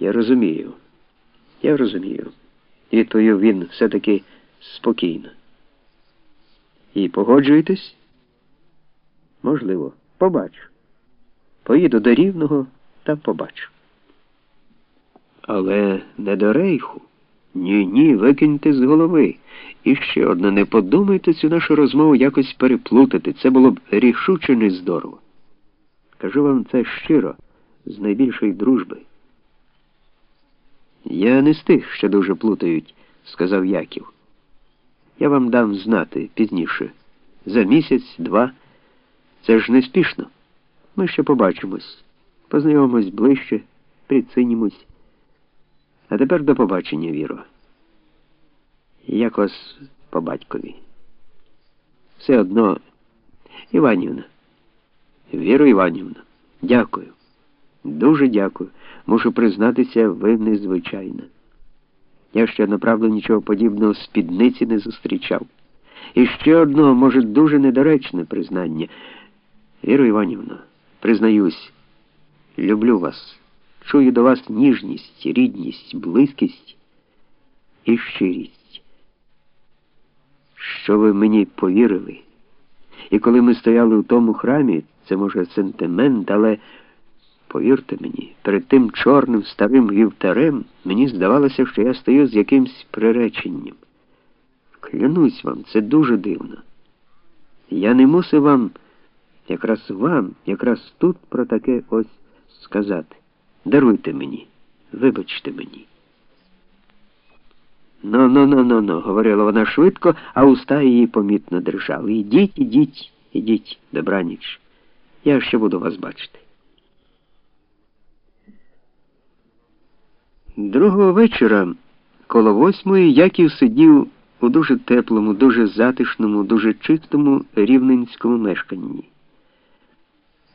Я розумію. Я розумію. Відповів він все-таки спокійно. І погоджуєтесь? Можливо, побачу. Поїду до рівного та побачу. Але не до рейху. Ні, ні, викиньте з голови. І ще одне, не подумайте цю нашу розмову якось переплутати. Це було б рішуче не здорово. Кажу вам це щиро, з найбільшої дружби. Я не з тих, що дуже плутають, сказав Яків. Я вам дам знати пізніше. За місяць, два. Це ж не спішно. Ми ще побачимось, познайомимось ближче, прицинімось. А тепер до побачення, Віро. Як вас по батькові? Все одно, Іванівна. Віро Іванівна, дякую. Дуже дякую. Мушу признатися, ви незвичайна. Я ще направду нічого подібного в спідниці не зустрічав. І ще одного, може, дуже недоречне признання. Віро Іванівна, признаюсь, люблю вас. Чую до вас ніжність, рідність, близькість і щирість. Що ви мені повірили? І коли ми стояли у тому храмі, це може сентимент, але повірте мені, перед тим чорним старим вівтарем мені здавалося, що я стою з якимсь приреченням. Клянусь вам, це дуже дивно. Я не мусив вам, якраз вам, якраз тут про таке ось сказати. Даруйте мені, вибачте мені. Ну, ну, ну, ну, ну, говорила вона швидко, а уста її помітно дрижали. Ідіть, ідіть, ідіть, добраніч. Я ще буду вас бачити. Другого вечора, коло восьмої, Яків сидів у дуже теплому, дуже затишному, дуже чистому рівненському мешканні.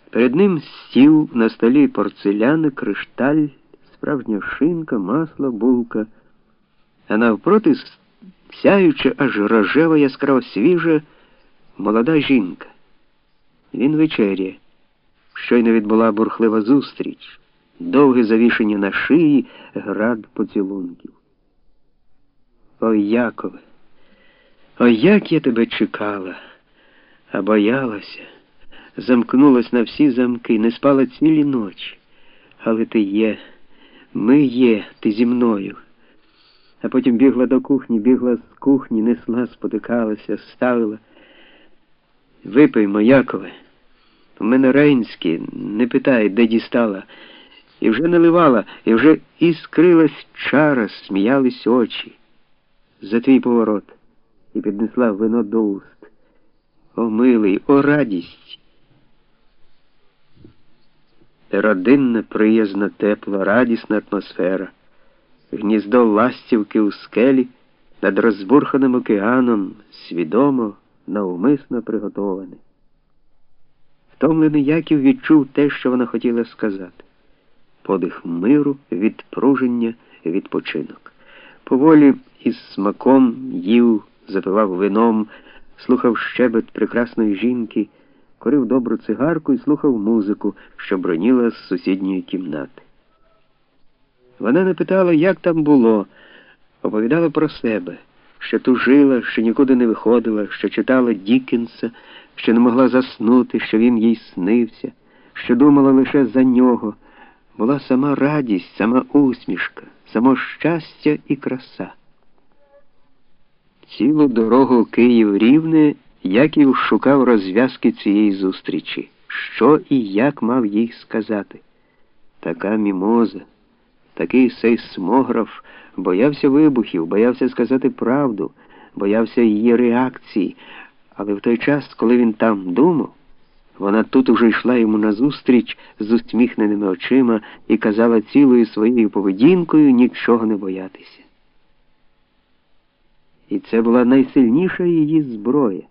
Перед ним стіл на столі порцеляни, кришталь, справжня шинка, масло, булка, а навпроти сяюча аж рожева яскраво свіжа молода жінка. Він вечеряє. Щойно відбула бурхлива зустріч, довге завішення на шиї, град поцілунків. Ой, Якове, ой, як я тебе чекала, а боялася замкнулась на всі замки, не спала цілі ночі. Але ти є, ми є, ти зі мною. А потім бігла до кухні, бігла з кухні, несла, спотикалася, ставила. Випиймо, Якове. У мене Рейнський, не питай, де дістала. І вже наливала, і вже іскрилась чара, сміялись очі. За твій поворот. І піднесла вино до уст. О, милий, о радість! родинна, приязна, тепла, радісна атмосфера, гніздо ластівки у скелі над розбурханим океаном, свідомо, навмисно приготоване. Втомлений Яків відчув те, що вона хотіла сказати подих миру, відпруження, відпочинок. Поволі із смаком їв, запивав вином, слухав щебет прекрасної жінки курив добру цигарку і слухав музику, що броніла з сусідньої кімнати. Вона не питала, як там було, оповідала про себе, що тужила, що нікуди не виходила, що читала Дікенса, що не могла заснути, що він їй снився, що думала лише за нього. Була сама радість, сама усмішка, само щастя і краса. Цілу дорогу Київ рівне Яків шукав розв'язки цієї зустрічі, що і як мав їй сказати. Така мімоза, такий сейсмограф боявся вибухів, боявся сказати правду, боявся її реакції, але в той час, коли він там думав, вона тут уже йшла йому назустріч з усміхненими очима і казала цілою своєю поведінкою нічого не боятися. І це була найсильніша її зброя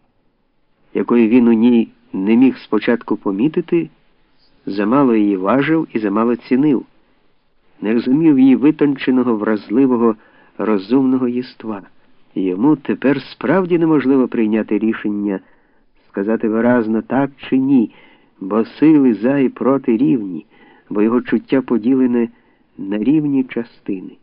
якої він у ній не міг спочатку помітити, замало її важив і замало цінив, не розумів її витонченого, вразливого, розумного єства. Йому тепер справді неможливо прийняти рішення, сказати виразно так чи ні, бо сили за і проти рівні, бо його чуття поділене на рівні частини.